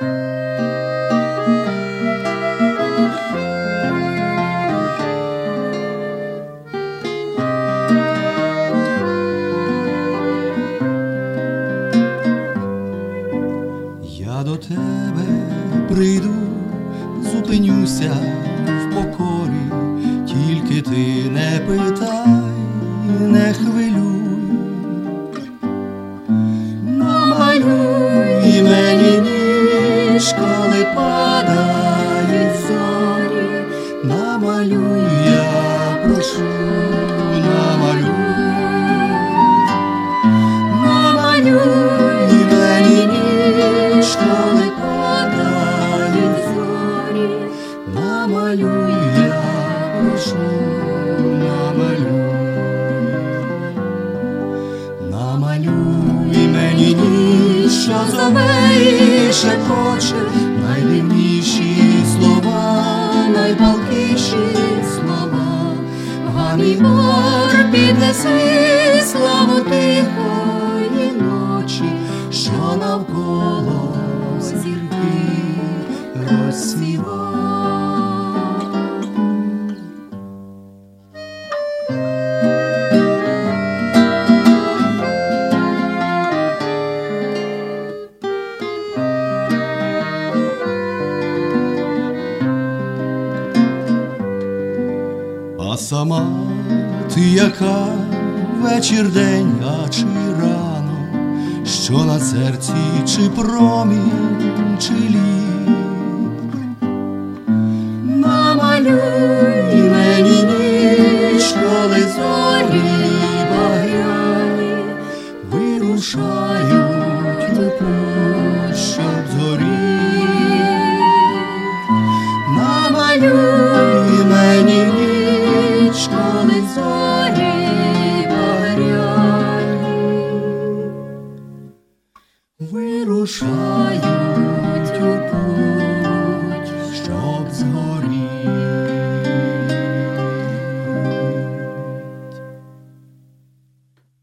Я до тебе прийду, зупинюся в покорі, тільки ти не питай, не хвилюй, намалюй мені ніж, коли падають зорі, намалюй, я прошу, намалюй. Намалюй мені ніч, коли падають зорі, намалюй, я прошу, намалюй, намалюй мені ніч, що і шепоче, мор піднеси славу тихої ночі, що навколо зірки розсіва. Сама ти яка вечір день, а чи рано, що на серці, чи промінь, чи лід. Намалюй мені ніч, коли зорі багряні вирушають у путь, вирушають у